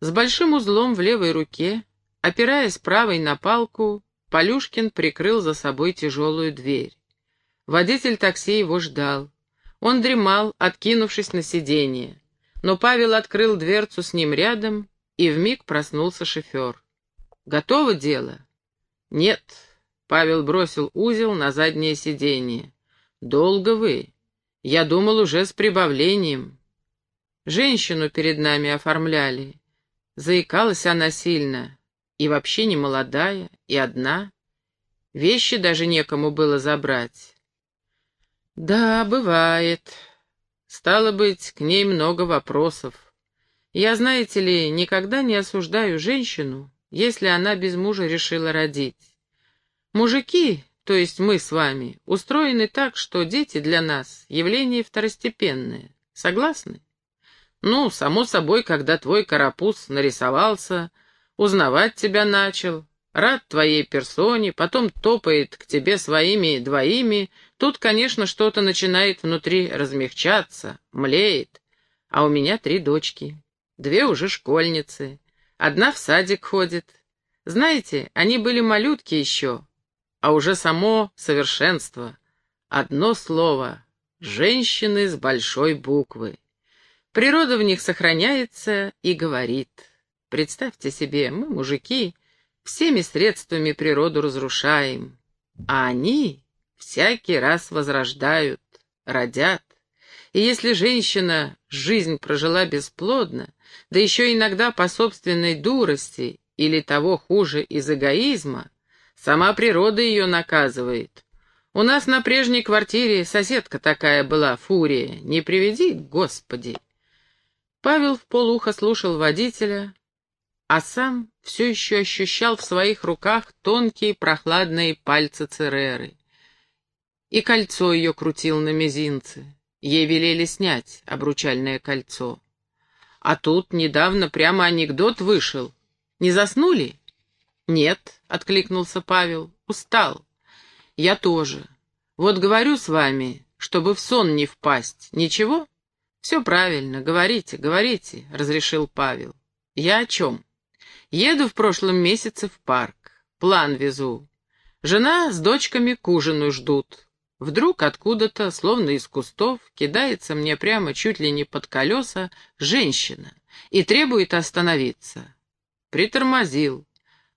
С большим узлом в левой руке, опираясь правой на палку, Полюшкин прикрыл за собой тяжелую дверь. Водитель такси его ждал. Он дремал, откинувшись на сиденье. Но Павел открыл дверцу с ним рядом, и вмиг проснулся шофер. «Готово дело?» «Нет», — Павел бросил узел на заднее сиденье. «Долго вы. Я думал уже с прибавлением. Женщину перед нами оформляли. Заикалась она сильно, и вообще не молодая, и одна. Вещи даже некому было забрать. Да, бывает. Стало быть, к ней много вопросов. Я, знаете ли, никогда не осуждаю женщину, если она без мужа решила родить. Мужики, то есть мы с вами, устроены так, что дети для нас — явление второстепенное. Согласны? Ну, само собой, когда твой карапуз нарисовался, узнавать тебя начал, рад твоей персоне, потом топает к тебе своими двоими, тут, конечно, что-то начинает внутри размягчаться, млеет. А у меня три дочки, две уже школьницы, одна в садик ходит. Знаете, они были малютки еще, а уже само совершенство. Одно слово — женщины с большой буквы. Природа в них сохраняется и говорит. Представьте себе, мы, мужики, всеми средствами природу разрушаем, а они всякий раз возрождают, родят. И если женщина жизнь прожила бесплодно, да еще иногда по собственной дурости или того хуже из эгоизма, сама природа ее наказывает. У нас на прежней квартире соседка такая была, фурия, не приведи, Господи. Павел в полухо слушал водителя, а сам все еще ощущал в своих руках тонкие прохладные пальцы Цереры. И кольцо ее крутил на мизинце. Ей велели снять обручальное кольцо. А тут недавно прямо анекдот вышел. Не заснули? Нет, — откликнулся Павел, — устал. Я тоже. Вот говорю с вами, чтобы в сон не впасть. Ничего? «Все правильно, говорите, говорите», — разрешил Павел. «Я о чем? Еду в прошлом месяце в парк. План везу. Жена с дочками к ужину ждут. Вдруг откуда-то, словно из кустов, кидается мне прямо чуть ли не под колеса женщина и требует остановиться. Притормозил.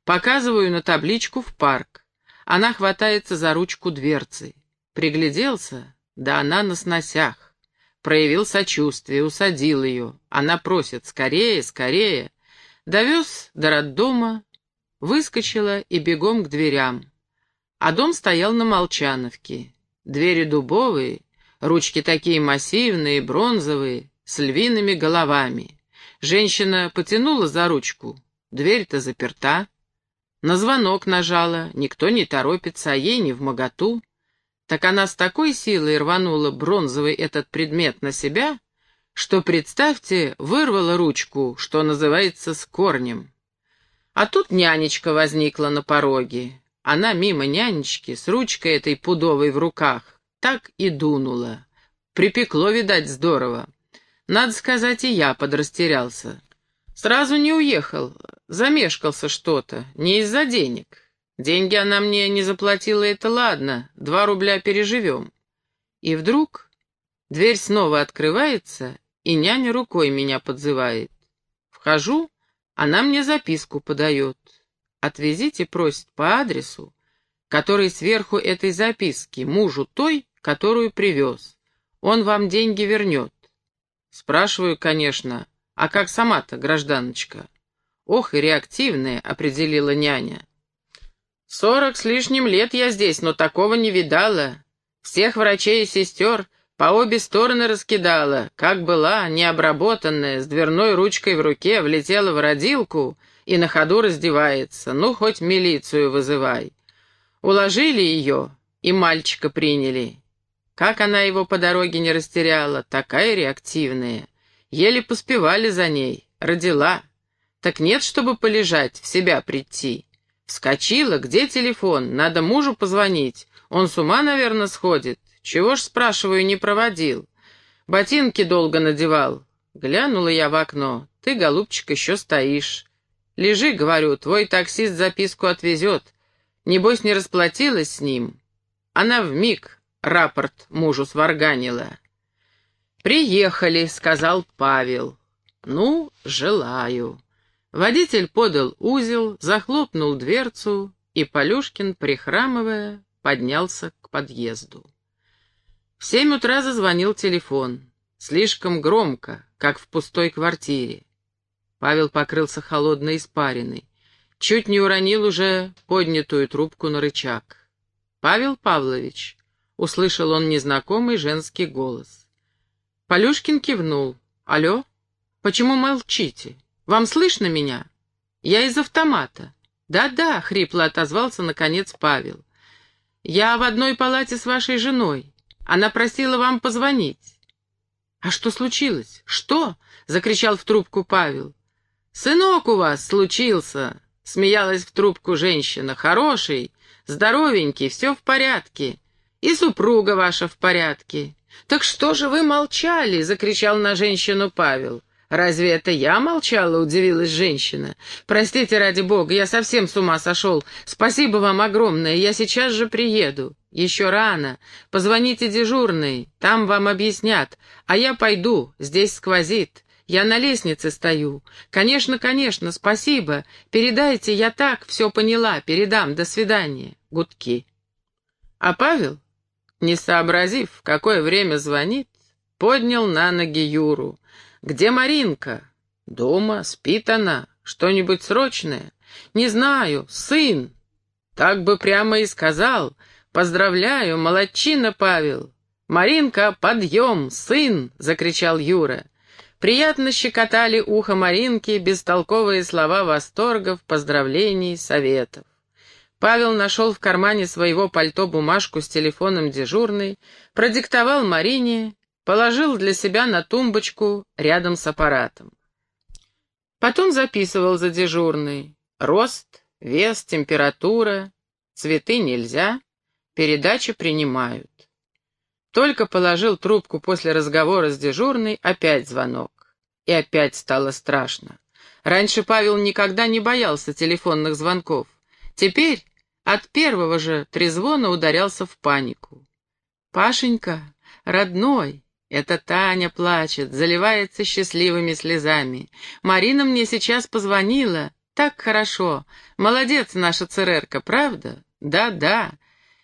Показываю на табличку в парк. Она хватается за ручку дверцы. Пригляделся, да она на сносях проявил сочувствие, усадил ее. Она просит «скорее, скорее». Довез до роддома, выскочила и бегом к дверям. А дом стоял на Молчановке. Двери дубовые, ручки такие массивные, бронзовые, с львиными головами. Женщина потянула за ручку, дверь-то заперта. На звонок нажала, никто не торопится, а ей не в моготу так она с такой силой рванула бронзовый этот предмет на себя, что, представьте, вырвала ручку, что называется, с корнем. А тут нянечка возникла на пороге. Она мимо нянечки с ручкой этой пудовой в руках так и дунула. Припекло, видать, здорово. Надо сказать, и я подрастерялся. Сразу не уехал, замешкался что-то, не из-за денег. Деньги она мне не заплатила, это ладно, два рубля переживем. И вдруг дверь снова открывается, и няня рукой меня подзывает. Вхожу, она мне записку подает. Отвезите, просит, по адресу, который сверху этой записки, мужу той, которую привез. Он вам деньги вернет. Спрашиваю, конечно, а как сама-то, гражданочка? Ох, и реактивная, определила няня. Сорок с лишним лет я здесь, но такого не видала. Всех врачей и сестер по обе стороны раскидала, как была, необработанная, с дверной ручкой в руке, влетела в родилку и на ходу раздевается. Ну, хоть милицию вызывай. Уложили ее и мальчика приняли. Как она его по дороге не растеряла, такая реактивная. Еле поспевали за ней, родила. Так нет, чтобы полежать, в себя прийти. Вскочила, где телефон? Надо мужу позвонить. Он с ума, наверное, сходит. Чего ж, спрашиваю, не проводил? Ботинки долго надевал. Глянула я в окно. ты, голубчик, еще стоишь. Лежи, говорю, твой таксист записку отвезет. Небось, не расплатилась с ним. Она вмиг рапорт мужу сварганила. «Приехали», — сказал Павел. «Ну, желаю». Водитель подал узел, захлопнул дверцу, и Полюшкин, прихрамывая, поднялся к подъезду. В семь утра зазвонил телефон. Слишком громко, как в пустой квартире. Павел покрылся холодной испариной. Чуть не уронил уже поднятую трубку на рычаг. «Павел Павлович», — услышал он незнакомый женский голос. Полюшкин кивнул. «Алло? Почему молчите? Вам слышно меня? Я из автомата». «Да-да», — хрипло отозвался наконец Павел. «Я в одной палате с вашей женой. Она просила вам позвонить». «А что случилось? Что?» — закричал в трубку Павел. «Сынок у вас случился», — смеялась в трубку женщина. «Хороший, здоровенький, все в порядке. И супруга ваша в порядке». «Так что же вы молчали?» — закричал на женщину Павел. «Разве это я молчала?» — удивилась женщина. «Простите, ради бога, я совсем с ума сошел. Спасибо вам огромное, я сейчас же приеду». «Еще рано. Позвоните дежурной, там вам объяснят. А я пойду, здесь сквозит. Я на лестнице стою. Конечно, конечно, спасибо. Передайте, я так все поняла, передам. До свидания». Гудки. А Павел, не сообразив, какое время звонит, поднял на ноги Юру. «Где Маринка?» «Дома, спит она. Что-нибудь срочное?» «Не знаю. Сын». Так бы прямо и сказал. «Поздравляю, молодчина, Павел!» «Маринка, подъем, сын!» — закричал Юра. Приятно щекотали ухо Маринки бестолковые слова восторгов, поздравлений, советов. Павел нашел в кармане своего пальто бумажку с телефоном дежурной, продиктовал Марине, положил для себя на тумбочку рядом с аппаратом. Потом записывал за дежурной. Рост, вес, температура, цветы нельзя, Передачи принимают. Только положил трубку после разговора с дежурной, опять звонок. И опять стало страшно. Раньше Павел никогда не боялся телефонных звонков. Теперь от первого же трезвона ударялся в панику. «Пашенька, родной!» Это Таня плачет, заливается счастливыми слезами. Марина мне сейчас позвонила. Так хорошо. Молодец наша церерка, правда? Да-да.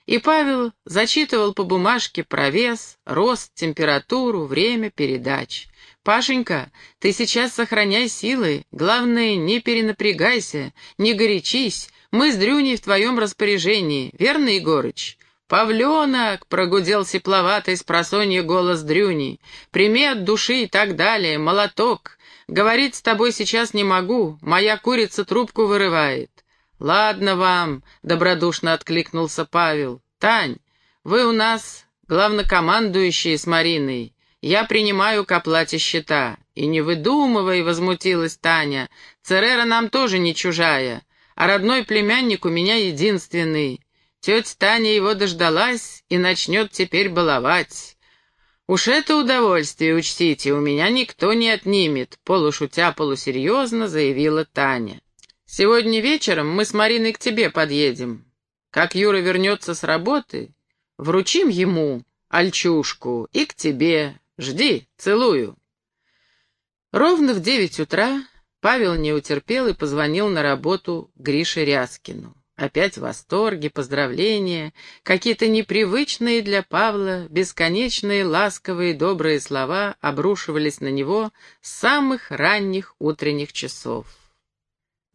И Павел зачитывал по бумажке про вес, рост, температуру, время передач. «Пашенька, ты сейчас сохраняй силы, главное, не перенапрягайся, не горячись, мы с Дрюней в твоем распоряжении, верно, Егорыч?» «Павленок!» — прогудел сепловатый с просонья голос Дрюни. «Прими от души и так далее, молоток. Говорить с тобой сейчас не могу, моя курица трубку вырывает. «Ладно вам», — добродушно откликнулся Павел. «Тань, вы у нас главнокомандующие с Мариной. Я принимаю к оплате счета». «И не выдумывай», — возмутилась Таня. «Церера нам тоже не чужая, а родной племянник у меня единственный. Тетя Таня его дождалась и начнет теперь баловать». «Уж это удовольствие, учтите, у меня никто не отнимет», — полушутя полусерьезно заявила Таня. Сегодня вечером мы с Мариной к тебе подъедем. Как Юра вернется с работы, вручим ему альчушку и к тебе. Жди, целую. Ровно в девять утра Павел не утерпел и позвонил на работу Грише Ряскину. Опять восторги, поздравления, какие-то непривычные для Павла, бесконечные ласковые добрые слова обрушивались на него с самых ранних утренних часов.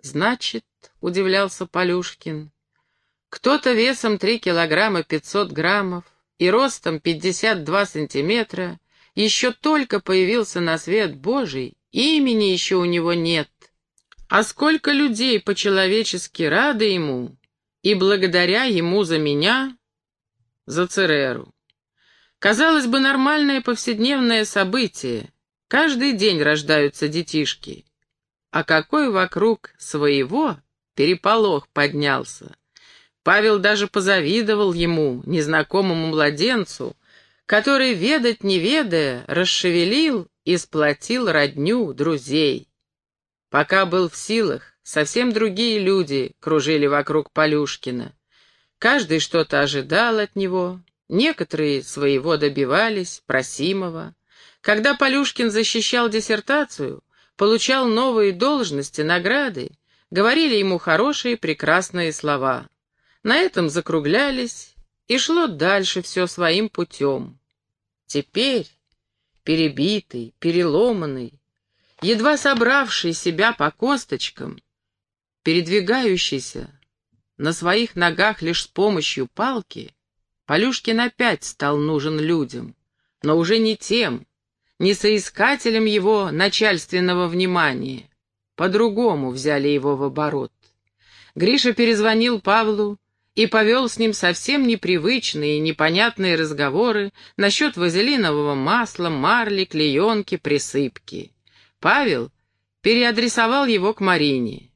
«Значит, — удивлялся Полюшкин, — кто-то весом три килограмма пятьсот граммов и ростом пятьдесят два сантиметра еще только появился на свет Божий, имени еще у него нет. А сколько людей по-человечески рады ему и благодаря ему за меня, за Цереру. Казалось бы, нормальное повседневное событие. Каждый день рождаются детишки а какой вокруг своего переполох поднялся. Павел даже позавидовал ему, незнакомому младенцу, который, ведать не ведая, расшевелил и сплотил родню друзей. Пока был в силах, совсем другие люди кружили вокруг Полюшкина. Каждый что-то ожидал от него, некоторые своего добивались, просимого. Когда Полюшкин защищал диссертацию, получал новые должности, награды, говорили ему хорошие, прекрасные слова. На этом закруглялись, и шло дальше все своим путем. Теперь, перебитый, переломанный, едва собравший себя по косточкам, передвигающийся на своих ногах лишь с помощью палки, Полюшкин опять стал нужен людям, но уже не тем, не соискателем его начальственного внимания. По-другому взяли его в оборот. Гриша перезвонил Павлу и повел с ним совсем непривычные и непонятные разговоры насчет вазелинового масла, марли, клеенки, присыпки. Павел переадресовал его к Марине.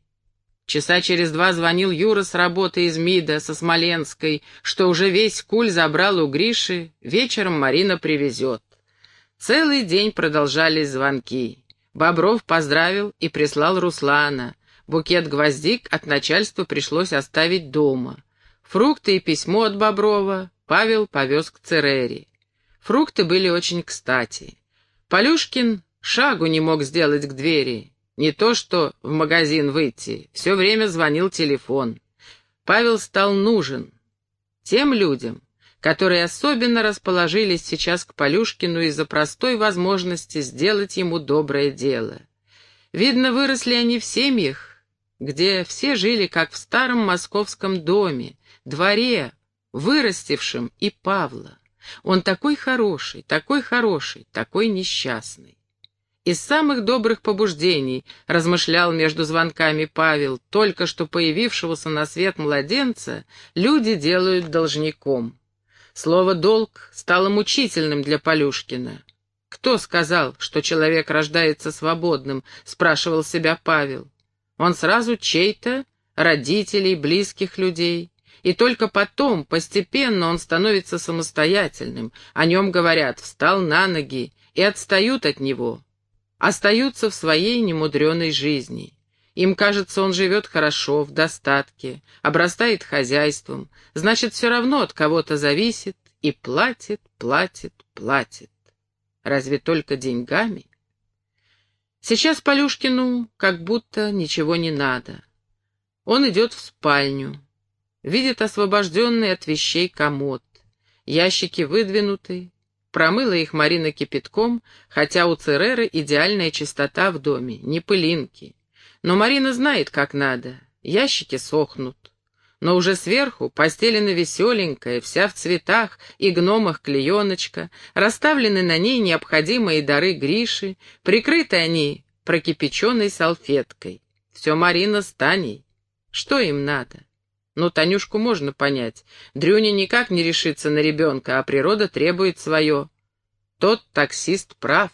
Часа через два звонил Юра с работы из МИДа, со Смоленской, что уже весь куль забрал у Гриши, вечером Марина привезет. Целый день продолжались звонки. Бобров поздравил и прислал Руслана. Букет гвоздик от начальства пришлось оставить дома. Фрукты и письмо от Боброва Павел повез к Церере. Фрукты были очень кстати. Полюшкин шагу не мог сделать к двери. Не то что в магазин выйти. Все время звонил телефон. Павел стал нужен тем людям, которые особенно расположились сейчас к Полюшкину из-за простой возможности сделать ему доброе дело. Видно, выросли они в семьях, где все жили как в старом московском доме, дворе, вырастившем и Павла. Он такой хороший, такой хороший, такой несчастный. Из самых добрых побуждений, размышлял между звонками Павел, только что появившегося на свет младенца, люди делают должником. Слово «долг» стало мучительным для Полюшкина. «Кто сказал, что человек рождается свободным?» — спрашивал себя Павел. «Он сразу чей-то, родителей, близких людей. И только потом, постепенно, он становится самостоятельным. О нем говорят, встал на ноги, и отстают от него. Остаются в своей немудреной жизни. Им кажется, он живет хорошо, в достатке, обрастает хозяйством, значит, все равно от кого-то зависит и платит, платит, платит. Разве только деньгами? Сейчас Полюшкину как будто ничего не надо. Он идет в спальню видит освобожденный от вещей комод. Ящики выдвинуты, промыла их Марина кипятком, хотя у Цереры идеальная чистота в доме, не пылинки. Но Марина знает, как надо, ящики сохнут. Но уже сверху постелена веселенькая, вся в цветах и гномах клееночка, расставлены на ней необходимые дары Гриши, прикрыты они прокипяченной салфеткой. Все Марина с Таней. Что им надо? Ну, Танюшку можно понять. Дрюня никак не решится на ребенка, а природа требует свое. Тот таксист прав.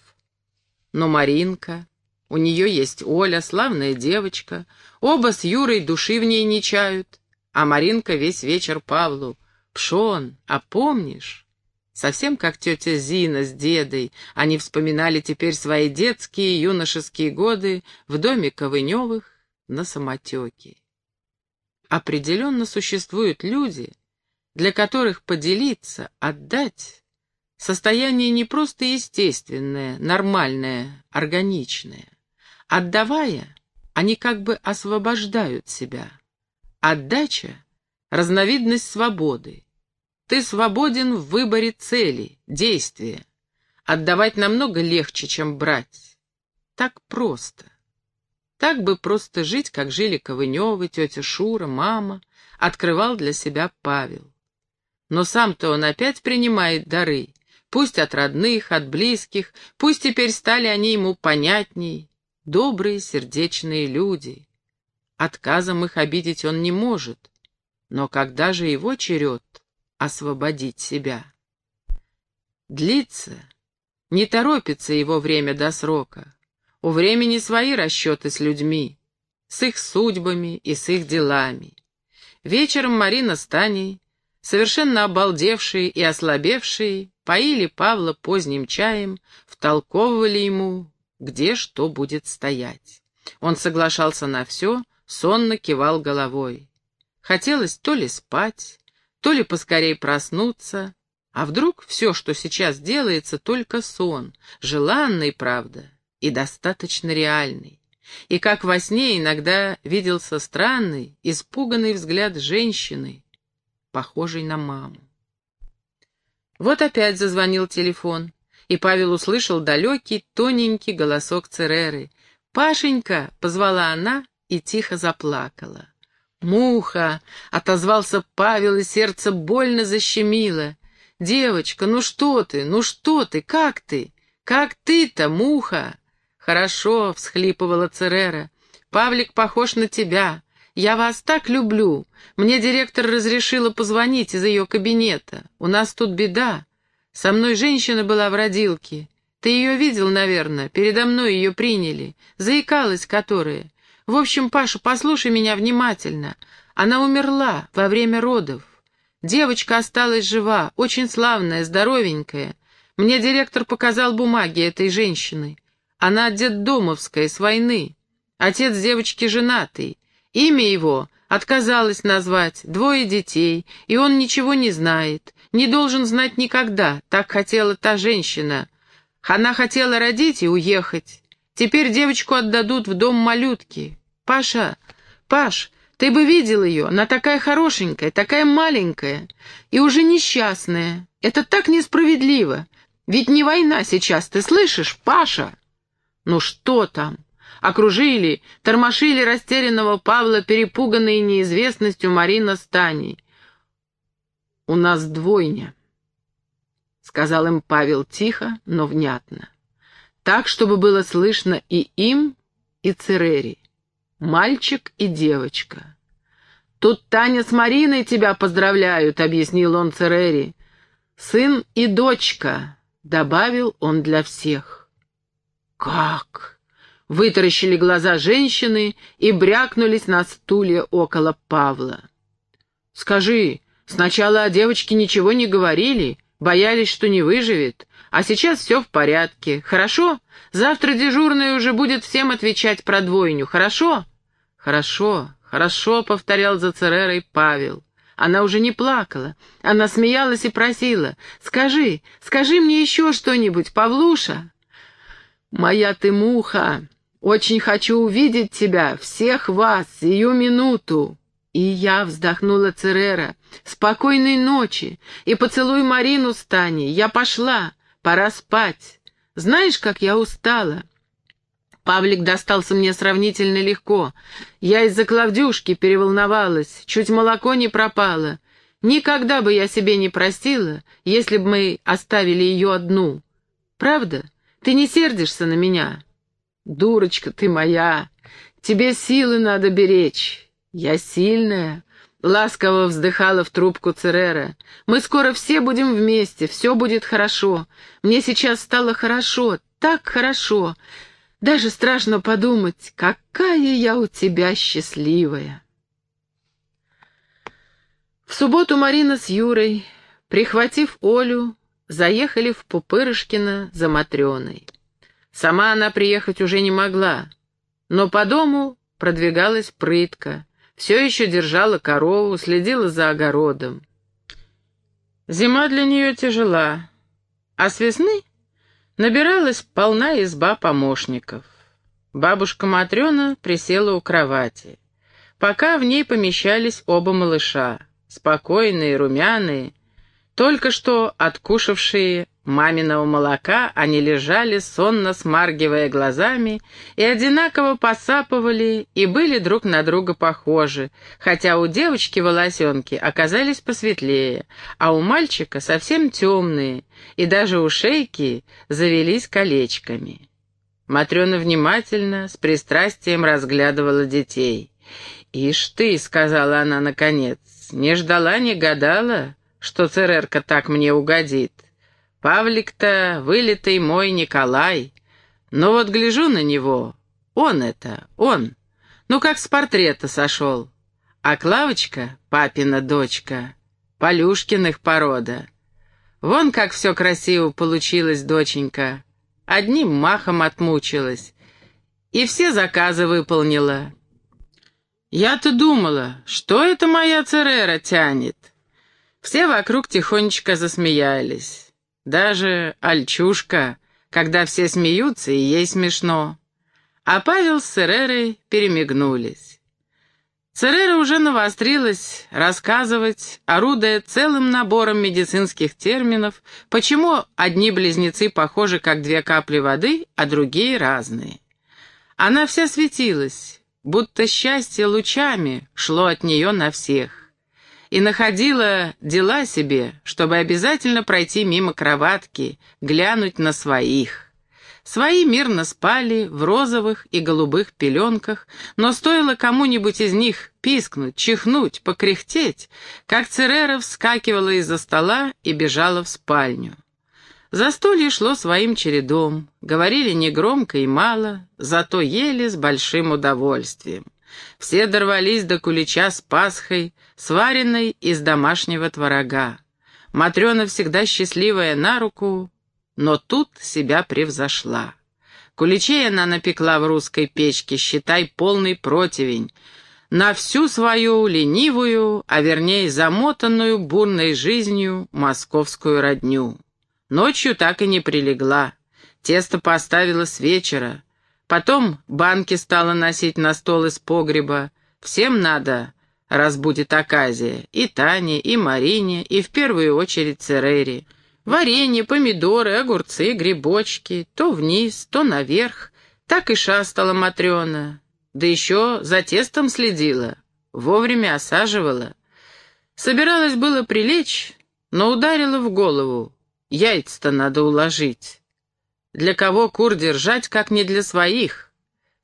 Но Маринка... У нее есть Оля, славная девочка. Оба с Юрой души в ней не чают. А Маринка весь вечер Павлу. «Пшон, а помнишь?» Совсем как тетя Зина с дедой, они вспоминали теперь свои детские юношеские годы в доме Ковыневых на самотеке. Определенно существуют люди, для которых поделиться, отдать — состояние не просто естественное, нормальное, органичное. Отдавая, они как бы освобождают себя. Отдача — разновидность свободы. Ты свободен в выборе цели, действия. Отдавать намного легче, чем брать. Так просто. Так бы просто жить, как жили Ковыневы, тетя Шура, мама, открывал для себя Павел. Но сам-то он опять принимает дары, пусть от родных, от близких, пусть теперь стали они ему понятней, добрые, сердечные люди. Отказом их обидеть он не может, но когда же его черед освободить себя? Длится, не торопится его время до срока. У времени свои расчеты с людьми, с их судьбами и с их делами. Вечером Марина с Таней, совершенно обалдевшие и ослабевшие, поили Павла поздним чаем, втолковывали ему, где что будет стоять. Он соглашался на все, сонно кивал головой. Хотелось то ли спать, то ли поскорей проснуться, а вдруг все, что сейчас делается, только сон, желанный, правда, и достаточно реальный. И как во сне иногда виделся странный, испуганный взгляд женщины, похожей на маму. Вот опять зазвонил телефон, и Павел услышал далекий, тоненький голосок Цереры. «Пашенька!» — позвала она и тихо заплакала. «Муха!» — отозвался Павел, и сердце больно защемило. «Девочка, ну что ты, ну что ты, как ты? Как ты-то, муха?» «Хорошо», — всхлипывала Церера. «Павлик похож на тебя. Я вас так люблю. Мне директор разрешила позвонить из ее кабинета. У нас тут беда. Со мной женщина была в родилке. Ты ее видел, наверное. Передо мной ее приняли. Заикалась которая. В общем, Паша, послушай меня внимательно. Она умерла во время родов. Девочка осталась жива, очень славная, здоровенькая. Мне директор показал бумаги этой женщины. Она детдомовская, с войны. Отец девочки женатый. Имя его отказалась назвать, двое детей, и он ничего не знает, не должен знать никогда, так хотела та женщина. Она хотела родить и уехать. Теперь девочку отдадут в дом малютки. Паша, Паш, ты бы видел ее, она такая хорошенькая, такая маленькая и уже несчастная. Это так несправедливо. Ведь не война сейчас, ты слышишь, Паша? Ну что там? Окружили, тормошили растерянного Павла, перепуганные неизвестностью Марина с. «У нас двойня», — сказал им Павел тихо, но внятно. Так, чтобы было слышно и им, и Церери. Мальчик и девочка. «Тут Таня с Мариной тебя поздравляют», — объяснил он Церери. «Сын и дочка», — добавил он для всех. «Как?» — вытаращили глаза женщины и брякнулись на стуле около Павла. «Скажи, сначала о девочке ничего не говорили, боялись, что не выживет, а сейчас все в порядке, хорошо? Завтра дежурная уже будет всем отвечать про двойню, хорошо?» «Хорошо, хорошо», — повторял за Церерой Павел. Она уже не плакала, она смеялась и просила. «Скажи, скажи мне еще что-нибудь, Павлуша!» «Моя ты муха! Очень хочу увидеть тебя, всех вас, сию минуту!» И я вздохнула Церера. «Спокойной ночи! И поцелуй Марину с Таней! Я пошла! Пора спать! Знаешь, как я устала!» Павлик достался мне сравнительно легко. Я из-за Клавдюшки переволновалась, чуть молоко не пропало. Никогда бы я себе не простила, если бы мы оставили ее одну. Правда? Ты не сердишься на меня? Дурочка ты моя, тебе силы надо беречь. Я сильная, ласково вздыхала в трубку Церера. Мы скоро все будем вместе, все будет хорошо. Мне сейчас стало хорошо, так хорошо. Даже страшно подумать, какая я у тебя счастливая. В субботу Марина с Юрой, прихватив Олю, заехали в Пупырышкино за Матрёной. Сама она приехать уже не могла, но по дому продвигалась прытко, все еще держала корову, следила за огородом. Зима для нее тяжела, а с весны набиралась полна изба помощников. Бабушка Матрена присела у кровати. Пока в ней помещались оба малыша, спокойные, румяные, только что откушавшие маминого молока, они лежали, сонно смаргивая глазами, и одинаково посапывали, и были друг на друга похожи, хотя у девочки волосенки оказались посветлее, а у мальчика совсем темные, и даже у шейки завелись колечками. Матрена внимательно, с пристрастием разглядывала детей. «Ишь ты», — сказала она наконец, — «не ждала, не гадала» что Церерка так мне угодит. Павлик-то вылитый мой Николай. Но вот гляжу на него. Он это, он. Ну, как с портрета сошел. А Клавочка, папина дочка, Полюшкиных порода. Вон как все красиво получилось, доченька. Одним махом отмучилась. и все заказы выполнила. Я-то думала, что это моя Церера тянет. Все вокруг тихонечко засмеялись. Даже Альчушка, когда все смеются, и ей смешно. А Павел с Церерой перемигнулись. Церера уже навострилась рассказывать, орудуя целым набором медицинских терминов, почему одни близнецы похожи как две капли воды, а другие разные. Она вся светилась, будто счастье лучами шло от нее на всех. И находила дела себе, чтобы обязательно пройти мимо кроватки, глянуть на своих. Свои мирно спали в розовых и голубых пеленках, но стоило кому-нибудь из них пискнуть, чихнуть, покряхтеть, как Церера вскакивала из-за стола и бежала в спальню. Застолье шло своим чередом, говорили негромко и мало, зато ели с большим удовольствием. Все дорвались до кулича с пасхой, сваренной из домашнего творога. Матрена, всегда счастливая на руку, но тут себя превзошла. Куличей она напекла в русской печке, считай, полный противень, на всю свою ленивую, а вернее замотанную бурной жизнью московскую родню. Ночью так и не прилегла. Тесто поставила с вечера. Потом банки стала носить на стол из погреба. Всем надо, раз будет оказия. И Тане, и Марине, и в первую очередь Церере. Варенье, помидоры, огурцы, грибочки, то вниз, то наверх. Так и шастала Матрена. Да еще за тестом следила, вовремя осаживала. Собиралась было прилечь, но ударила в голову. Яйца-то надо уложить. Для кого кур держать, как не для своих?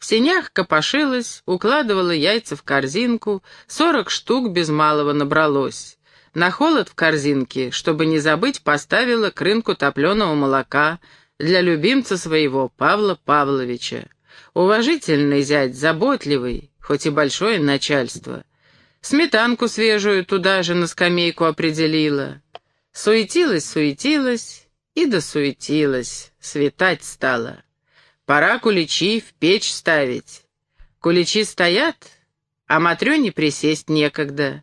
В сенях копошилась, укладывала яйца в корзинку, сорок штук без малого набралось. На холод в корзинке, чтобы не забыть, поставила крынку топленого молока для любимца своего Павла Павловича. Уважительный зять, заботливый, хоть и большое начальство. Сметанку свежую туда же на скамейку определила. Суетилась, суетилась и досуетилась, светать стало. Пора куличи в печь ставить. Куличи стоят, а Матрёне присесть некогда.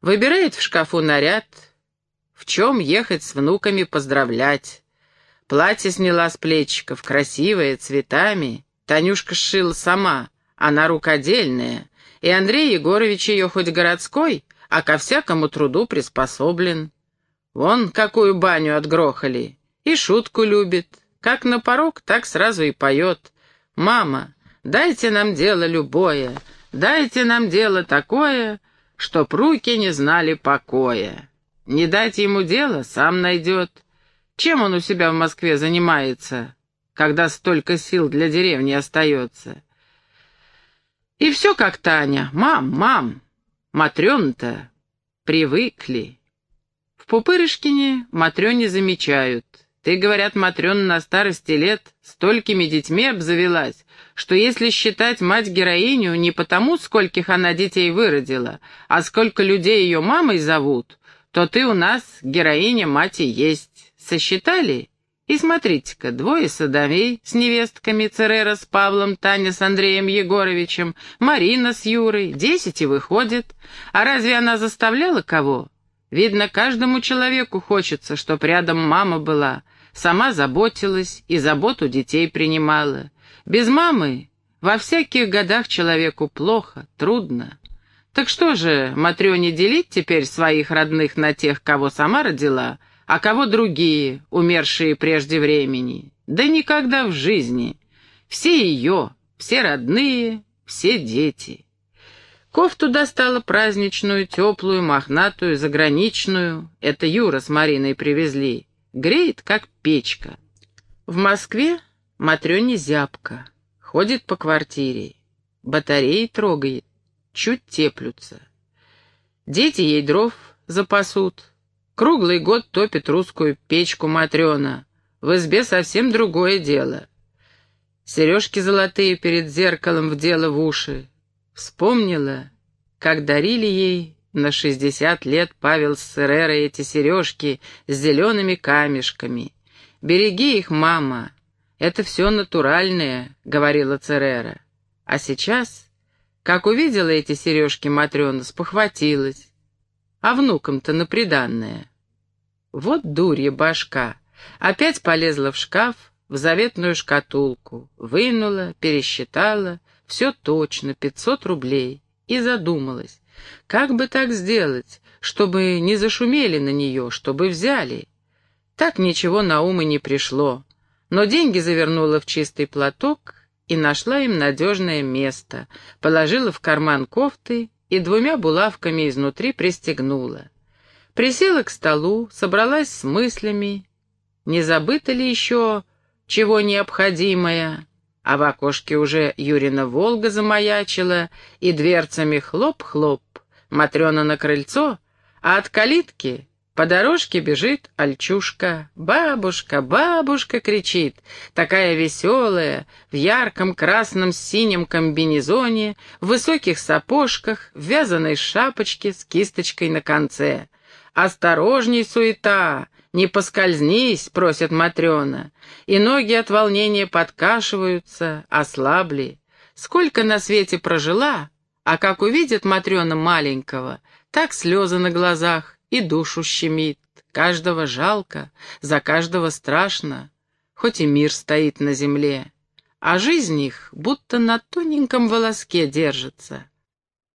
Выбирает в шкафу наряд, в чем ехать с внуками поздравлять. Платье сняла с плечиков, красивое, цветами. Танюшка сшила сама, она рукодельная, и Андрей Егорович ее хоть городской, а ко всякому труду приспособлен. Вон какую баню отгрохали, и шутку любит. Как на порог, так сразу и поет. «Мама, дайте нам дело любое, дайте нам дело такое, чтоб руки не знали покоя. Не дать ему дело, сам найдет. Чем он у себя в Москве занимается, когда столько сил для деревни остается? И все как Таня. Мам, мам, Матрен-то привыкли. В Пупырышкине Матрёне замечают. Ты, говорят, Матрёна на старости лет столькими детьми обзавелась, что если считать мать-героиню не потому, скольких она детей выродила, а сколько людей ее мамой зовут, то ты у нас героиня мать и есть. Сосчитали? И смотрите-ка, двое садовей с невестками Церера с Павлом, Таня с Андреем Егоровичем, Марина с Юрой, десять и выходит. А разве она заставляла кого? Видно, каждому человеку хочется, чтоб рядом мама была, сама заботилась и заботу детей принимала. Без мамы во всяких годах человеку плохо, трудно. Так что же, Матрёне делить теперь своих родных на тех, кого сама родила, а кого другие, умершие прежде времени? Да никогда в жизни. Все ее, все родные, все дети. Кофту достала праздничную, теплую, мохнатую, заграничную. Это Юра с Мариной привезли. Греет, как печка. В Москве Матрёне зябко. Ходит по квартире. Батареи трогает. Чуть теплются. Дети ей дров запасут. Круглый год топит русскую печку Матрёна. В избе совсем другое дело. Сережки золотые перед зеркалом вдела в уши. Вспомнила, как дарили ей на шестьдесят лет Павел с Серерой эти сережки с зелеными камешками. Береги их, мама. Это все натуральное, говорила Церера. А сейчас, как увидела эти сережки Матрена, спохватилась. А внукам-то наприданное. Вот дурья башка. Опять полезла в шкаф, в заветную шкатулку, вынула, пересчитала, все точно, пятьсот рублей, и задумалась, как бы так сделать, чтобы не зашумели на нее, чтобы взяли. Так ничего на ум и не пришло, но деньги завернула в чистый платок и нашла им надежное место, положила в карман кофты и двумя булавками изнутри пристегнула. Присела к столу, собралась с мыслями. Не забыто ли еще чего необходимое? А в окошке уже Юрина Волга замаячила, и дверцами хлоп-хлоп. Матрена на крыльцо, а от калитки по дорожке бежит Альчушка. «Бабушка, бабушка!» — кричит. Такая веселая, в ярком красном синем комбинезоне, в высоких сапожках, в вязаной шапочке с кисточкой на конце. «Осторожней, суета! Не поскользнись!» — просит Матрена. И ноги от волнения подкашиваются, ослабли. Сколько на свете прожила, а как увидит Матрена маленького, так слезы на глазах и душу щемит. Каждого жалко, за каждого страшно, хоть и мир стоит на земле, а жизнь их будто на тоненьком волоске держится.